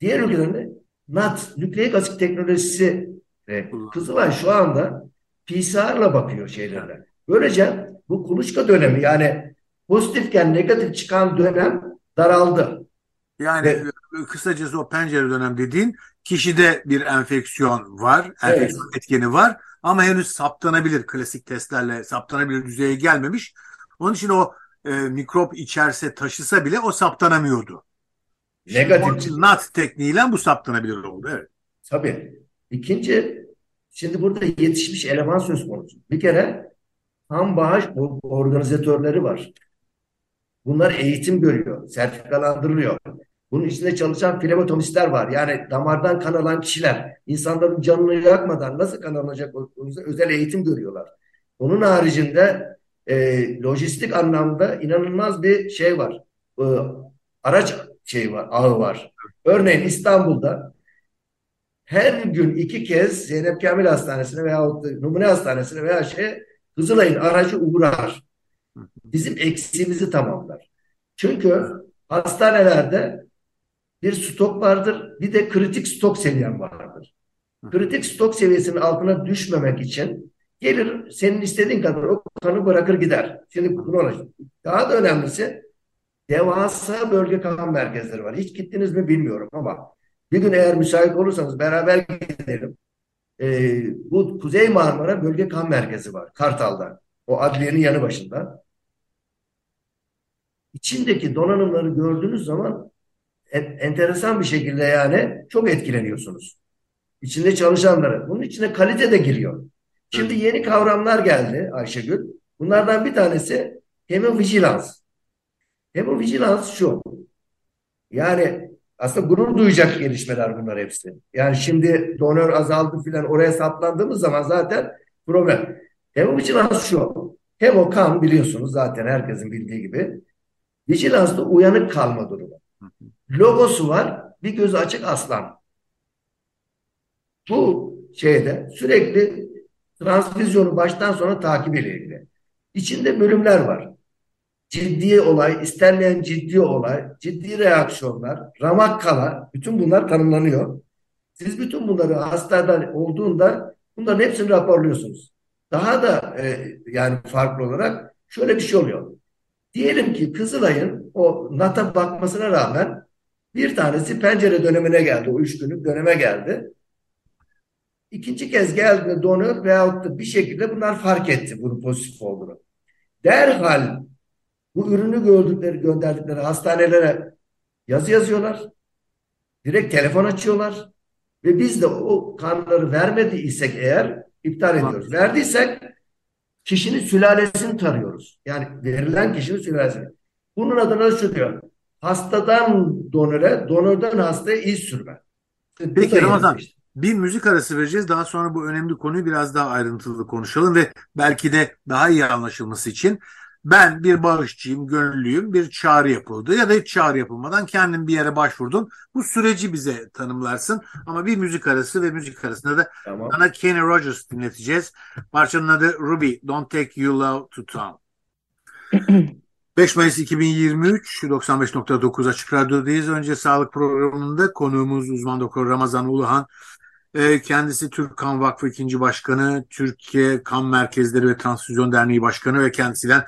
diğer ülkelerde NAT, nükleik asit teknolojisi e, Kızılay şu anda PCR'la bakıyor şeylerle. Böylece bu kuluçka dönemi yani pozitifken negatif çıkan dönem daraldı. Yani Ve, kısacası o pencere dönem dediğin kişide bir enfeksiyon var, enfeksiyon evet. etkeni var ama henüz saptanabilir klasik testlerle saptanabilir düzeye gelmemiş. Onun için o e, mikrop içerse taşısa bile o saptanamıyordu. Negatif. NAT tekniğiyle bu saptanabilir oldu. Evet. Tabii. İkinci, şimdi burada yetişmiş eleman söz konusu. Bir kere tam bağış organizatörleri var. Bunlar eğitim görüyor, sertifikalandırılıyor. Bunun içinde çalışan flebotomistler var. Yani damardan kan alan kişiler. insanların canını yakmadan nasıl kan alınacak özel eğitim görüyorlar. Onun haricinde e, lojistik anlamda inanılmaz bir şey var. E, araç şey var, ağı var. Örneğin İstanbul'da her gün iki kez Zeynep Kamil Hastanesi'ne veya Numune Hastanesi'ne veya şey Kızılay'ın aracı uğrar. Bizim eksiğimizi tamamlar. Çünkü hastanelerde bir stok vardır, bir de kritik stok seviyen vardır. Kritik stok seviyesinin altına düşmemek için gelir senin istediğin kadar o kanı bırakır gider. Şimdi bunu Daha da önemlisi devasa bölge kan merkezleri var. Hiç gittiniz mi bilmiyorum ama bir gün eğer müsait olursanız beraber gidelim. Ee, bu Kuzey Marmara Bölge Kan Merkezi var Kartal'da. O adliyenin yanı başında. İçindeki donanımları gördüğünüz zaman enteresan bir şekilde yani çok etkileniyorsunuz. İçinde çalışanları. Bunun içine kalite de giriyor. Şimdi yeni kavramlar geldi Ayşegül. Bunlardan bir tanesi hemovigilans. Hemovigilans şu. Yani aslında gurur duyacak gelişmeler bunlar hepsi. Yani şimdi donör azaldı filan oraya saplandığımız zaman zaten problem. Hemovigilans şu. Hemo kan biliyorsunuz zaten herkesin bildiği gibi. Vigilansta uyanık kalma durumu. Logosu var. Bir gözü açık aslan. Bu şeyde sürekli transfüzyonu baştan sona takip ile ilgili. İçinde bölümler var. Ciddi olay, istenmeyen ciddi olay, ciddi reaksiyonlar, ramak kala, bütün bunlar tanımlanıyor. Siz bütün bunları hastadan olduğunda bunların hepsini raporluyorsunuz. Daha da e, yani farklı olarak şöyle bir şey oluyor. Diyelim ki Kızılay'ın o NAT'a bakmasına rağmen bir tanesi pencere dönemine geldi. O üç günlük döneme geldi. İkinci kez geldiğinde donör veyahut da bir şekilde bunlar fark etti bunun pozitif olduğunu. Derhal bu ürünü gördükleri, gönderdikleri hastanelere yazı yazıyorlar. Direkt telefon açıyorlar. Ve biz de o kanları vermediysek eğer iptal ediyoruz. Verdiysek kişinin sülalesini tarıyoruz. Yani verilen kişinin sülalesini. Bunun adına şu diyor. Hastadan donöre, donörden hastaya iz sürme. Peki Ramazan, işte. bir müzik arası vereceğiz. Daha sonra bu önemli konuyu biraz daha ayrıntılı konuşalım ve belki de daha iyi anlaşılması için ben bir bağışçıyım, gönüllüyüm, bir çağrı yapıldı ya da hiç çağrı yapılmadan kendim bir yere başvurdum. Bu süreci bize tanımlarsın ama bir müzik arası ve müzik arasında da tamam. sana Kenny Rogers dinleteceğiz. Parçanın adı Ruby, Don't Take You Love to Town. 5 Mayıs 2023 95.9 Açık Radyo'dayız. Önce sağlık programında konuğumuz uzman doktor Ramazan Uluhan. Ee, kendisi Türk Kan Vakfı ikinci başkanı, Türkiye Kan Merkezleri ve Transfüzyon Derneği başkanı ve kendisiyle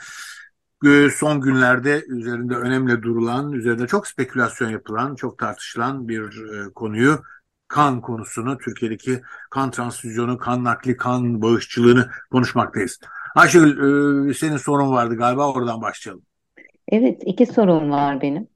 e, son günlerde üzerinde önemli durulan, üzerinde çok spekülasyon yapılan, çok tartışılan bir e, konuyu kan konusunu, Türkiye'deki kan transfüzyonu, kan nakli, kan bağışçılığını konuşmaktayız. Ayşegül e, senin sorun vardı galiba oradan başlayalım. Evet iki sorun var benim.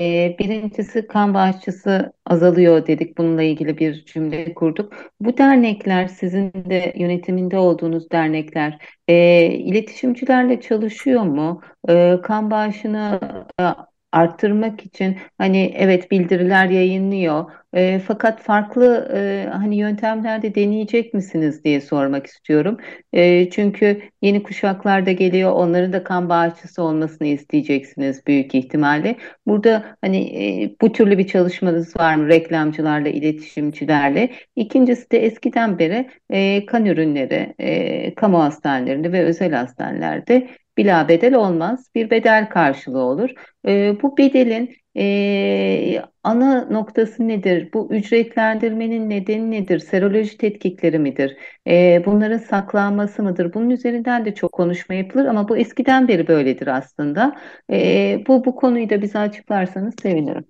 Ee, birincisi kan bağışçısı azalıyor dedik. Bununla ilgili bir cümle kurduk. Bu dernekler sizin de yönetiminde olduğunuz dernekler e, iletişimcilerle çalışıyor mu? E, kan bağışını e, arttırmak için hani evet bildiriler yayınlıyor e, fakat farklı e, hani yöntemlerde deneyecek misiniz diye sormak istiyorum. E, çünkü yeni kuşaklar da geliyor onların da kan bağışçısı olmasını isteyeceksiniz büyük ihtimalle. Burada hani e, bu türlü bir çalışmanız var mı reklamcılarla, iletişimcilerle? İkincisi de eskiden beri e, kan ürünleri e, kamu hastanelerinde ve özel hastanelerde bila bedel olmaz. Bir bedel karşılığı olur. E, bu bedelin e, ana noktası nedir? Bu ücretlendirmenin nedeni nedir? Seroloji tetkikleri midir? E, bunların saklanması mıdır? Bunun üzerinden de çok konuşma yapılır ama bu eskiden beri böyledir aslında. E, bu bu konuyu da bize açıklarsanız sevinirim.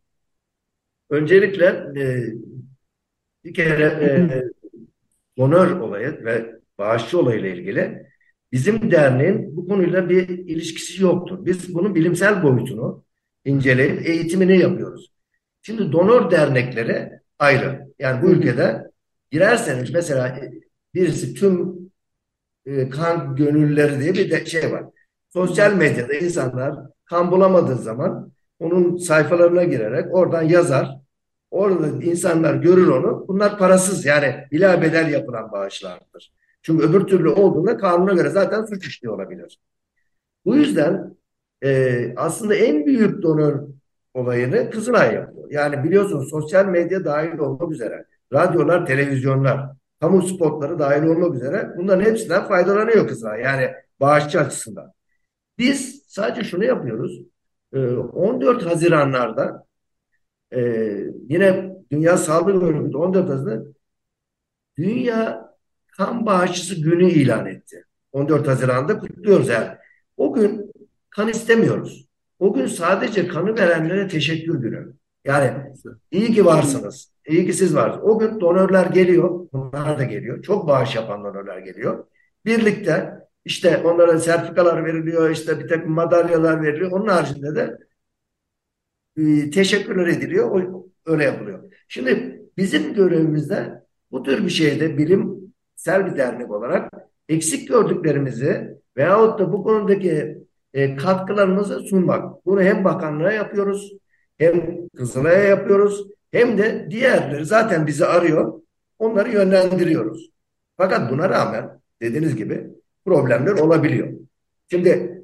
Öncelikle e, bir kere e, donör olayı ve bağışçı olayıyla ilgili Bizim derneğin bu konuyla bir ilişkisi yoktur. Biz bunun bilimsel boyutunu inceleyip eğitimini yapıyoruz. Şimdi donör dernekleri ayrı. Yani bu ülkede girerseniz mesela birisi tüm e, kan gönülleri diye bir de şey var. Sosyal medyada insanlar kan bulamadığı zaman onun sayfalarına girerek oradan yazar. Orada insanlar görür onu. Bunlar parasız yani bila bedel yapılan bağışlardır. Çünkü öbür türlü olduğunda kanuna göre zaten suç işliyor olabilir. Bu yüzden e, aslında en büyük donör olayını Kızılay yapıyor. Yani biliyorsunuz sosyal medya dahil olmak üzere radyolar, televizyonlar kamu spotları dahil olmak üzere bunların hepsinden faydalanıyor kızlar. Yani bağışçı açısından. Biz sadece şunu yapıyoruz. 14 Haziranlarda yine Dünya Sağlık Örgütü 14 Haziran'da Dünya Kan Bağışçısı Günü ilan etti. 14 Haziran'da kutluyoruz yani. O gün kan istemiyoruz. O gün sadece kanı verenlere teşekkür günü. Yani iyi ki varsınız. İyi ki siz varsınız. O gün donörler geliyor. Bunlar da geliyor. Çok bağış yapan donörler geliyor. Birlikte işte onlara sertifikalar veriliyor. işte bir takım madalyalar veriliyor. Onun haricinde de e, teşekkürler ediliyor. Öyle yapılıyor. Şimdi bizim görevimizde bu tür bir şeyde bilimsel bir dernek olarak eksik gördüklerimizi veyahut da bu konudaki e, katkılarımızı sunmak. Bunu hem bakanlığa yapıyoruz, hem Kızılay'a yapıyoruz, hem de diğerleri zaten bizi arıyor, onları yönlendiriyoruz. Fakat buna rağmen dediğiniz gibi problemler olabiliyor. Şimdi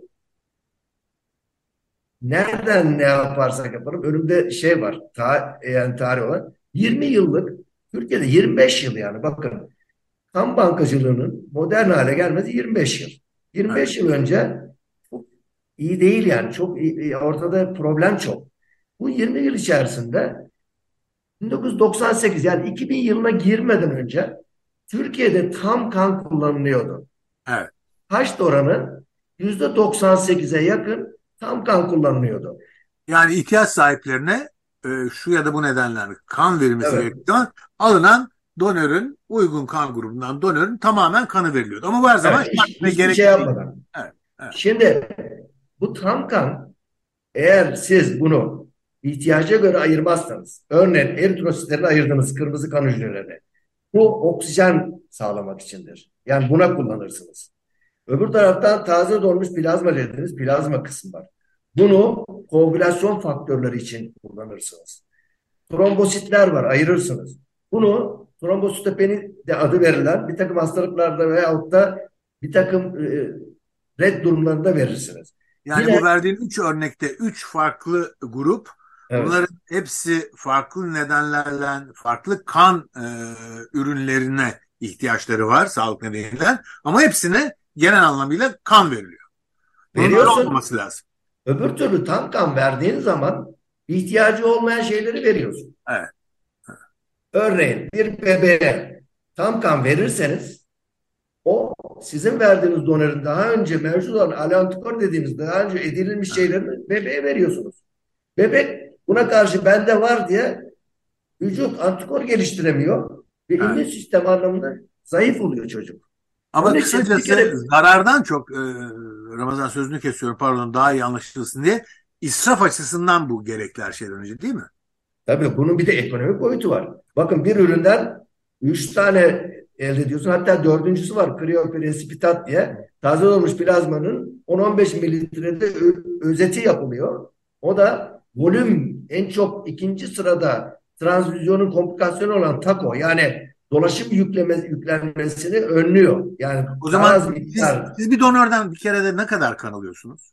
nereden ne yaparsak yapalım önümde şey var, ta, yani tarih olan 20 yıllık Türkiye'de 25 yıl yani bakın kan bankacılığının modern hale gelmesi 25 yıl. 25 yıl önce iyi değil yani. Çok iyi, ortada problem çok. Bu 20 yıl içerisinde 1998 yani 2000 yılına girmeden önce Türkiye'de tam kan kullanılıyordu. Evet. Haç oranı %98'e yakın tam kan kullanılıyordu. Yani ihtiyaç sahiplerine e, şu ya da bu nedenlerle kan verilmesi evet. gerekiyor. Alınan donörün uygun kan grubundan donörün tamamen kanı veriliyordu. Ama bu her zaman evet, hiç, hiçbir şey yapmadan. Evet, evet. Şimdi bu tam kan eğer siz bunu ihtiyaca göre ayırmazsanız örneğin eritrositlerini ayırdınız kırmızı kan hücrelerine bu oksijen sağlamak içindir. Yani buna kullanırsınız. Öbür taraftan taze dolmuş plazma dediniz. Plazma kısmı var. Bunu koagülasyon faktörleri için kullanırsınız. Trombositler var ayırırsınız. Bunu trombositopeni de adı verilen bir takım hastalıklarda veyahut da bir takım e, red durumlarında verirsiniz. Yani Yine, bu verdiğin üç örnekte üç farklı grup evet. bunların hepsi farklı nedenlerle farklı kan e, ürünlerine ihtiyaçları var sağlık nedeniyle ama hepsine genel anlamıyla kan veriliyor. Veriyorsun. olması lazım. Öbür türlü tam kan verdiğin zaman ihtiyacı olmayan şeyleri veriyorsun. Evet. Örneğin bir bebeğe tam kan verirseniz o sizin verdiğiniz donörün daha önce mevcut olan alantikor dediğimiz daha önce edilmiş şeylerini bebeğe veriyorsunuz. Bebek buna karşı bende var diye vücut antikor geliştiremiyor ve immün sistem anlamında zayıf oluyor çocuk. Ama Onun kısacası kere... zarardan çok e, Ramazan sözünü kesiyorum pardon daha iyi anlaşılsın diye israf açısından bu gerekli her şeyden önce değil mi? Tabii bunun bir de ekonomik boyutu var. Bakın bir üründen üç tane elde ediyorsun. Hatta dördüncüsü var kriyopresipitat diye. Taze olmuş plazmanın 10-15 mililitrede özeti yapılıyor. O da volüm en çok ikinci sırada transfüzyonun komplikasyonu olan tako yani dolaşım yüklemesi, yüklenmesini önlüyor. Yani o zaman siz, siz bir donörden bir kerede ne kadar kan alıyorsunuz?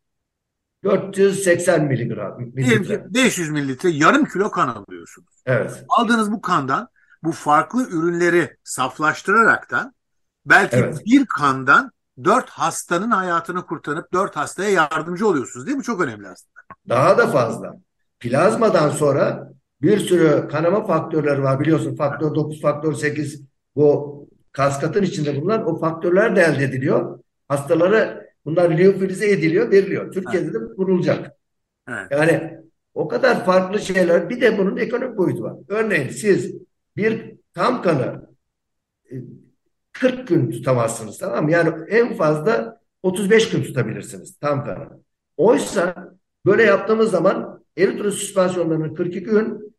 480 miligram. Mililitre. 500 mililitre yarım kilo kan alıyorsunuz. Evet. Aldığınız bu kandan bu farklı ürünleri saflaştıraraktan belki evet. bir kandan dört hastanın hayatını kurtarıp dört hastaya yardımcı oluyorsunuz değil mi? Çok önemli aslında. Daha da fazla. Plazmadan sonra bir sürü kanama faktörleri var biliyorsun. Faktör 9, faktör 8 bu kaskatın içinde bulunan o faktörler de elde ediliyor. Hastalara bunlar liofilize ediliyor, veriliyor. Türkiye'de evet. de kurulacak. Evet. Yani o kadar farklı şeyler. Bir de bunun ekonomik boyutu var. Örneğin siz bir tam kanı 40 e, gün tutamazsınız tamam mı? Yani en fazla 35 gün tutabilirsiniz tam kanı. Oysa böyle yaptığımız zaman eritrosüspansiyonlarını 42 gün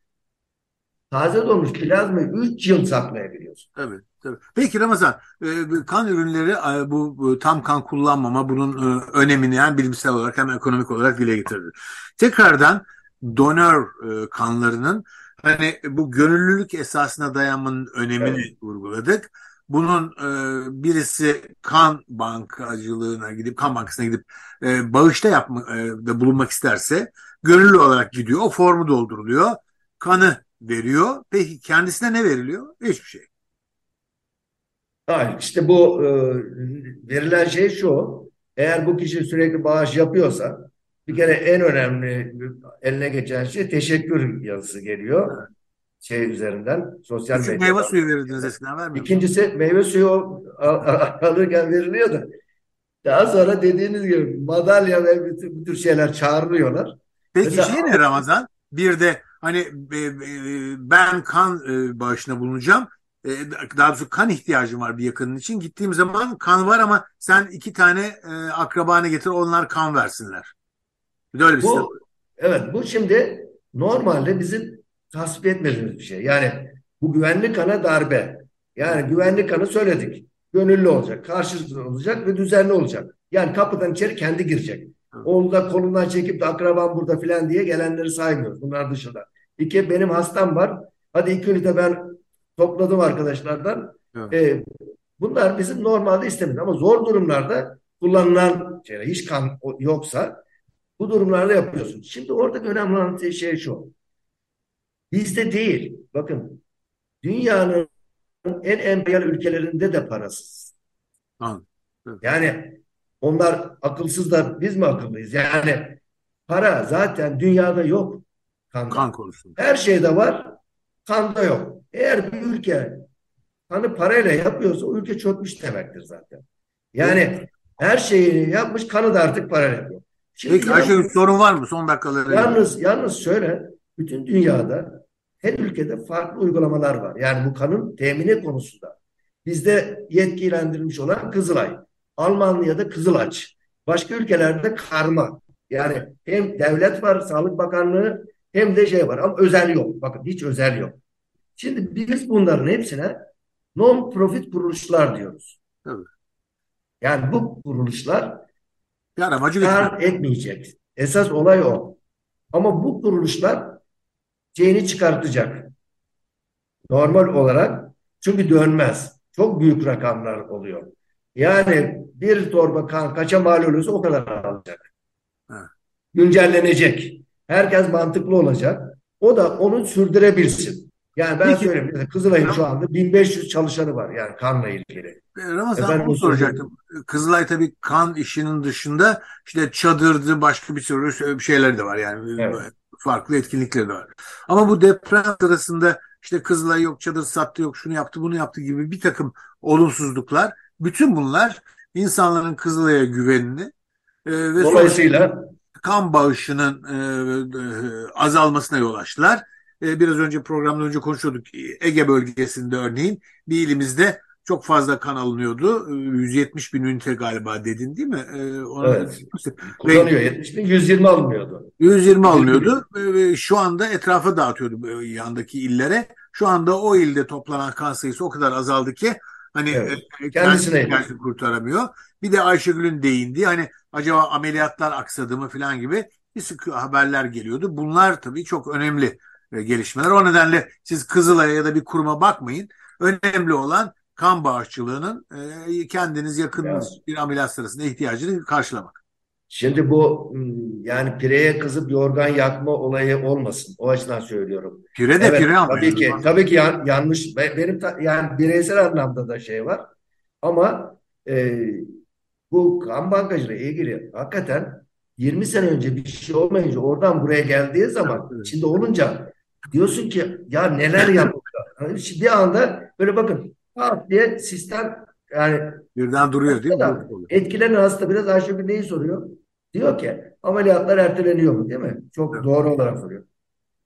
taze dolmuş plazmayı 3 yıl saklayabiliyorsun. Evet. Tabii. Peki Ramazan, e, kan ürünleri e, bu, tam kan kullanmama bunun önemini yani bilimsel olarak hem ekonomik olarak dile getirdi. Tekrardan donör kanlarının hani bu gönüllülük esasına dayanmanın önemini evet. vurguladık. Bunun e, birisi kan bankacılığına gidip kan bankasına gidip e, bağışta yapma, e, da bulunmak isterse gönüllü olarak gidiyor. O formu dolduruluyor. Kanı veriyor. Peki kendisine ne veriliyor? Hiçbir şey. Hayır, işte bu e, verilen şey şu. Eğer bu kişi sürekli bağış yapıyorsa bir kere en önemli eline geçen şey teşekkür yazısı geliyor. Şey üzerinden sosyal Küçük meyve suyu verirdiniz eskiden vermiyor İkincisi meyve suyu alırken veriliyordu. Daha sonra dediğiniz gibi madalya ve bütün, bütün şeyler çağrılıyorlar. Peki Mesela, şey ne Ramazan? Bir de hani e, e, ben kan e, bağışına bulunacağım. Daha doğrusu kan ihtiyacım var bir yakının için. Gittiğim zaman kan var ama sen iki tane akrabanı getir onlar kan versinler. Bir de öyle bir bu, sistem. Evet bu şimdi normalde bizim tasvip etmediğimiz bir şey. Yani bu güvenlik kana darbe. Yani güvenlik kanı söyledik. Gönüllü olacak, karşılıklı olacak ve düzenli olacak. Yani kapıdan içeri kendi girecek. Onu da kolundan çekip de akrabam burada filan diye gelenleri saymıyoruz. Bunlar dışında. İki benim hastam var. Hadi iki ünite ben topladım arkadaşlardan. Evet. Ee, bunlar bizim normalde istemiyoruz. Ama zor durumlarda kullanılan şeyler, hiç kan yoksa bu durumlarda yapıyorsun. Şimdi orada önemli olan şey şu. Bizde değil. Bakın dünyanın en emperyal ülkelerinde de parasız. Anladım. Yani onlar akılsızlar, biz mi akıllıyız? Yani para zaten dünyada yok. Kanda. Kan konusunda. Her şeyde var, kanda yok. Eğer bir ülke kanı parayla yapıyorsa o ülke çökmüş demektir zaten. Yani her şeyi yapmış, kanı da artık parayla yapıyor. Şimdi Peki Ayşe sorun var mı son dakikaları? Yalnız, yalnız şöyle, bütün dünyada her ülkede farklı uygulamalar var. Yani bu kanın temini konusunda. Bizde yetkilendirilmiş olan Kızılay. Almanya'da Kızılaç. Başka ülkelerde karma. Yani hem devlet var, Sağlık Bakanlığı hem de şey var ama özel yok. Bakın hiç özel yok. Şimdi biz bunların hepsine non-profit kuruluşlar diyoruz. Evet. Yani bu kuruluşlar yani amacı kar etmeyecek. Esas olay o. Ama bu kuruluşlar şeyini çıkartacak. Normal olarak çünkü dönmez. Çok büyük rakamlar oluyor. Yani bir torba kan kaça mal oluyorsa o kadar alacak. Ha. Güncellenecek. Herkes mantıklı olacak. O da onu sürdürebilsin. Yani ben Peki. söyleyeyim. Kızılay'ın şu anda 1500 çalışanı var yani kanla ilgili. Ramazan Efendim, bunu soracaktım. Kızılay tabii kan işinin dışında işte çadırdı başka bir sürü şeyler de var yani. Evet. Farklı etkinlikleri de var. Ama bu deprem sırasında işte Kızılay yok çadır sattı yok şunu yaptı bunu yaptı gibi bir takım olumsuzluklar bütün bunlar insanların Kızılay'a güvenini e, ve dolayısıyla kan bağışının e, e, azalmasına yol açtılar. E, biraz önce programdan önce konuşuyorduk. Ege bölgesinde örneğin bir ilimizde çok fazla kan alınıyordu. 170 bin ünite galiba dedin değil mi? Ee, ona evet. Kullanıyor. 70 bin 120 alınıyordu. 120 alınıyordu. Ee, şu anda etrafa dağıtıyordu yandaki illere. Şu anda o ilde toplanan kan sayısı o kadar azaldı ki Hani evet. Kendisini kurtaramıyor. Bir de Ayşegül'ün değindiği hani acaba ameliyatlar aksadı mı falan gibi bir sıkı haberler geliyordu. Bunlar tabii çok önemli e, gelişmeler. O nedenle siz Kızılay'a ya da bir kuruma bakmayın. Önemli olan kan bağışçılığının e, kendiniz yakınınız ya. bir ameliyat sırasında ihtiyacını karşılamak. Şimdi bu yani pireye kızıp yorgan yakma olayı olmasın. O açıdan söylüyorum. Pire de evet, pire ama. Tabii ki, tabii ki yan, yanlış. Benim ta, yani bireysel anlamda da şey var. Ama e, bu kan bankacılığı ilgili hakikaten 20 sene önce bir şey olmayınca oradan buraya geldiği zaman içinde olunca diyorsun ki ya neler yapıldı. Yani bir anda böyle bakın diye sistem yani birden duruyor değil mi? Etkilenen hasta biraz Ayşegül neyi soruyor? Diyor ki ameliyatlar erteleniyor mu değil mi? Çok evet. doğru olarak soruyor.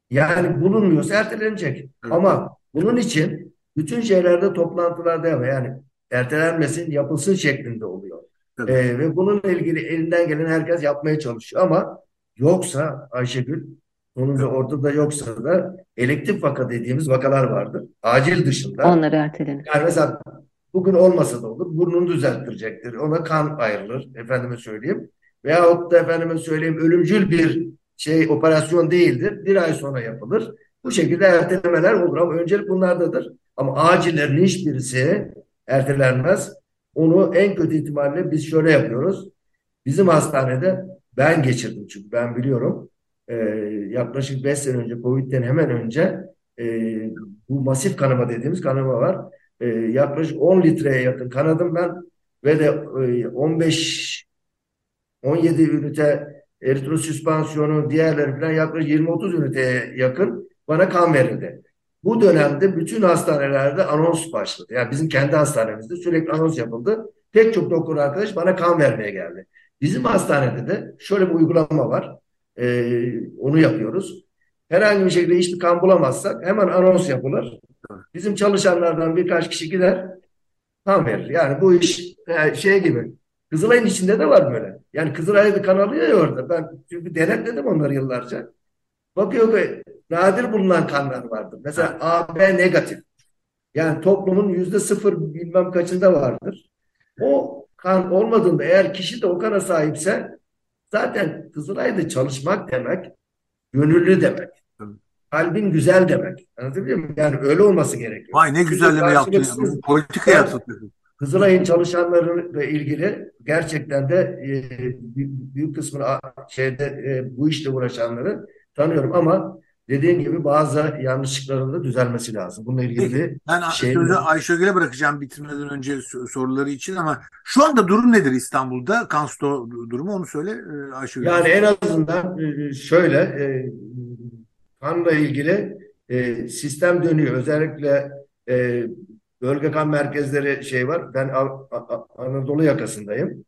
Yani bulunmuyorsa ertelenecek. Evet. Ama bunun için bütün şeylerde toplantılarda yani ertelenmesin yapılsın şeklinde oluyor. Evet. Ee, ve bununla ilgili elinden gelen herkes yapmaya çalışıyor ama yoksa Ayşegül onun da ortada yoksa da elektif vaka dediğimiz vakalar vardır. Acil dışında. Onları ertelenir. Yani mesela bugün olmasa da olur. Burnunu düzelttirecektir. Ona kan ayrılır. Efendime söyleyeyim. Veyahut da efendime söyleyeyim ölümcül bir şey operasyon değildir. Bir ay sonra yapılır. Bu şekilde ertelemeler olur ama öncelik bunlardadır. Ama acillerin hiçbirisi ertelenmez. Onu en kötü ihtimalle biz şöyle yapıyoruz. Bizim hastanede ben geçirdim çünkü ben biliyorum. Ee, yaklaşık 5 sene önce Covid'den hemen önce e, bu masif kanama dediğimiz kanama var. e, yaklaşık 10 litreye yakın kanadım ben ve de e, 15 17 ünite eritrosüspansiyonu diğerleri falan yaklaşık 20-30 üniteye yakın bana kan verildi. Bu dönemde bütün hastanelerde anons başladı. Yani bizim kendi hastanemizde sürekli anons yapıldı. Pek çok doktor arkadaş bana kan vermeye geldi. Bizim hastanede de şöyle bir uygulama var. Ee, onu yapıyoruz. Herhangi bir şekilde hiçbir kan bulamazsak hemen anons yapılır. Bizim çalışanlardan birkaç kişi gider kan verir. Yani bu iş e, şey gibi. Kızılay'ın içinde de var böyle. Yani Kızılay'da kan alıyor ya orada. Ben çünkü denetledim onları yıllarca. Bakıyor ki nadir bulunan kanlar vardır. Mesela AB negatif. Yani toplumun yüzde sıfır bilmem kaçında vardır. O kan olmadığında eğer kişi de o kana sahipse zaten Kızılay'da çalışmak demek gönüllü demek. Kalbin güzel demek. Anlatabiliyor muyum? Yani öyle olması gerekiyor. Vay ne güzelleme yaptın. Politika yaptın. Kızılay'ın çalışanlarıyla ilgili gerçekten de e, büyük kısmını şeyde e, bu işle uğraşanları tanıyorum ama dediğim gibi bazı yanlışlıkların da düzelmesi lazım. Bununla ilgili Peki, ben şey sözü Ayşegül'e bırakacağım bitirmeden önce soruları için ama şu anda durum nedir İstanbul'da? Kansto durumu onu söyle e, Ayşegül. Yani en azından e, şöyle e, kanla ilgili sistem dönüyor. Özellikle bölge kan merkezleri şey var. Ben Anadolu yakasındayım.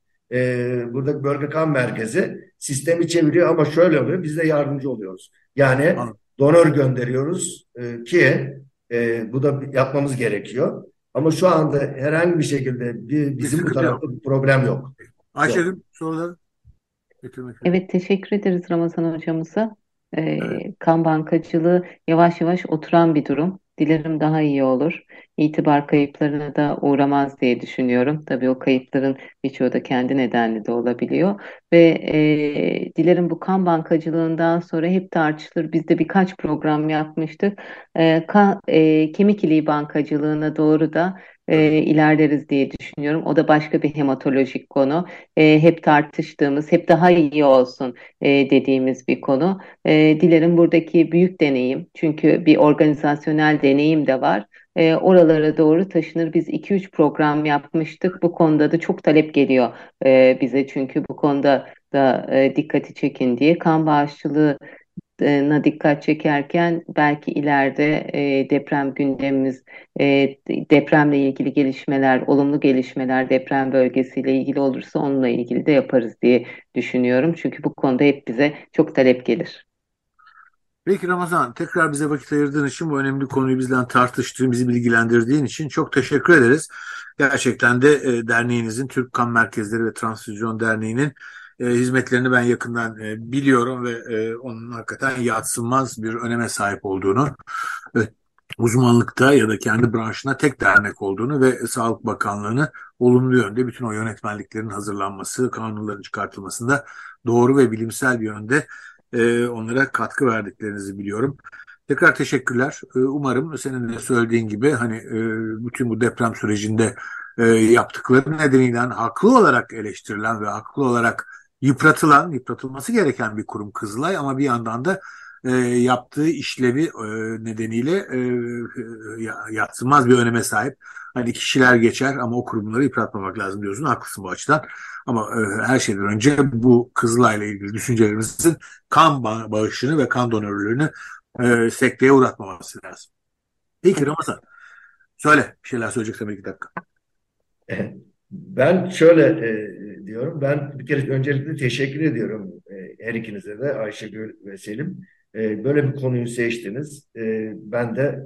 Burada bölge kan merkezi sistemi çeviriyor ama şöyle oluyor. Biz de yardımcı oluyoruz. Yani Anladım donör gönderiyoruz e, ki e, bu da yapmamız gerekiyor. Ama şu anda herhangi bir şekilde bir, bizim bu tarafta bir problem yok. Ayşegül soruları Evet teşekkür ederiz Ramazan hocamıza. Ee, evet. Kan bankacılığı yavaş yavaş oturan bir durum. Dilerim daha iyi olur. İtibar kayıplarına da uğramaz diye düşünüyorum. Tabii o kayıpların birçoğu da kendi nedenli de olabiliyor. Ve e, dilerim bu kan bankacılığından sonra hep tartışılır. Biz de birkaç program yapmıştık. E, kan, e, kemik iliği bankacılığına doğru da e, ilerleriz diye düşünüyorum. O da başka bir hematolojik konu. E, hep tartıştığımız, hep daha iyi olsun e, dediğimiz bir konu. E, dilerim buradaki büyük deneyim, çünkü bir organizasyonel deneyim de var. E, oralara doğru taşınır. Biz 2-3 program yapmıştık. Bu konuda da çok talep geliyor e, bize çünkü bu konuda da e, dikkati çekin diye. Kan bağışçılığı na dikkat çekerken belki ileride e, deprem gündemimiz, e, depremle ilgili gelişmeler, olumlu gelişmeler deprem bölgesiyle ilgili olursa onunla ilgili de yaparız diye düşünüyorum. Çünkü bu konuda hep bize çok talep gelir. Peki Ramazan, tekrar bize vakit ayırdığın için bu önemli konuyu bizden tartıştığın, bizi bilgilendirdiğin için çok teşekkür ederiz. Gerçekten de e, derneğinizin, Türk Kan Merkezleri ve Transfüzyon Derneği'nin e, hizmetlerini ben yakından e, biliyorum ve e, onun hakikaten yatsınmaz bir öneme sahip olduğunu, e, uzmanlıkta ya da kendi branşına tek dernek olduğunu ve Sağlık Bakanlığı'nı olumlu yönde bütün o yönetmenliklerin hazırlanması, kanunların çıkartılmasında doğru ve bilimsel bir yönde e, onlara katkı verdiklerinizi biliyorum. Tekrar teşekkürler. E, umarım senin de söylediğin gibi hani e, bütün bu deprem sürecinde e, yaptıkları nedeniyle haklı olarak eleştirilen ve haklı olarak yıpratılan, yıpratılması gereken bir kurum Kızılay ama bir yandan da e, yaptığı işlevi e, nedeniyle e, e, yatsınmaz bir öneme sahip. Hani kişiler geçer ama o kurumları yıpratmamak lazım diyorsun. Haklısın bu açıdan. Ama e, her şeyden önce bu Kızılay'la ilgili düşüncelerimizin kan bağışını ve kan donörlüğünü e, sekteye uğratmaması lazım. Peki Ramazan. Söyle. Bir şeyler söyleyeceksen bir iki dakika. Ben şöyle e, diyorum. Ben bir kere öncelikle teşekkür ediyorum e, her ikinize de Ayşegül ve Selim. E, böyle bir konuyu seçtiniz. E, ben de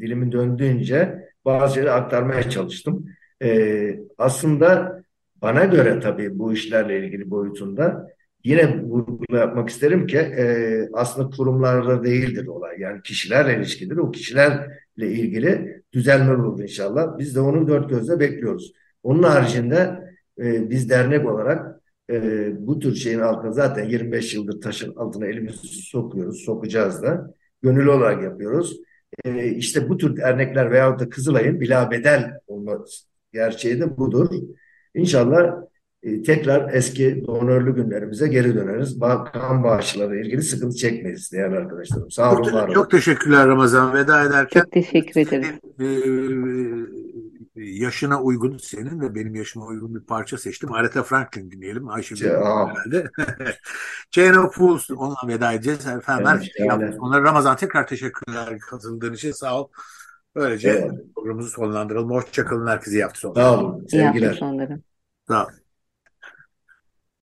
dilimin döndüğünce bazı şeyleri aktarmaya çalıştım. E, aslında bana göre tabii bu işlerle ilgili boyutunda yine vurgu yapmak isterim ki e, aslında kurumlarla değildir olay. Yani kişilerle ilişkidir. O kişilerle ilgili düzelme olur inşallah. Biz de onu dört gözle bekliyoruz. Onun haricinde e, biz dernek olarak e, bu tür şeyin altına zaten 25 yıldır taşın altına elimizi sokuyoruz, sokacağız da. Gönüllü olarak yapıyoruz. E, işte bu tür dernekler veyahut da Kızılay'ın bila bedel olma gerçeği de budur. İnşallah e, tekrar eski donörlü günlerimize geri döneriz. Ba kan bağışçıları ilgili sıkıntı çekmeyiz değerli arkadaşlarım. Sağ olun, var olun. Çok teşekkürler Ramazan. Veda ederken çok teşekkür ederim. E, yaşına uygun senin ve benim yaşıma uygun bir parça seçtim. Aretha Franklin dinleyelim. Ayşe herhalde. Chain of Fools onunla veda edeceğiz. Efendim evet, şey. Onlara Ramazan tekrar teşekkürler katıldığın için sağ ol. Böylece evet. programımızı sonlandıralım. Hoşçakalın herkese iyi hafta sonları. Sağ olun. Sevgiler. İyi hafta sonları. Sağ olun.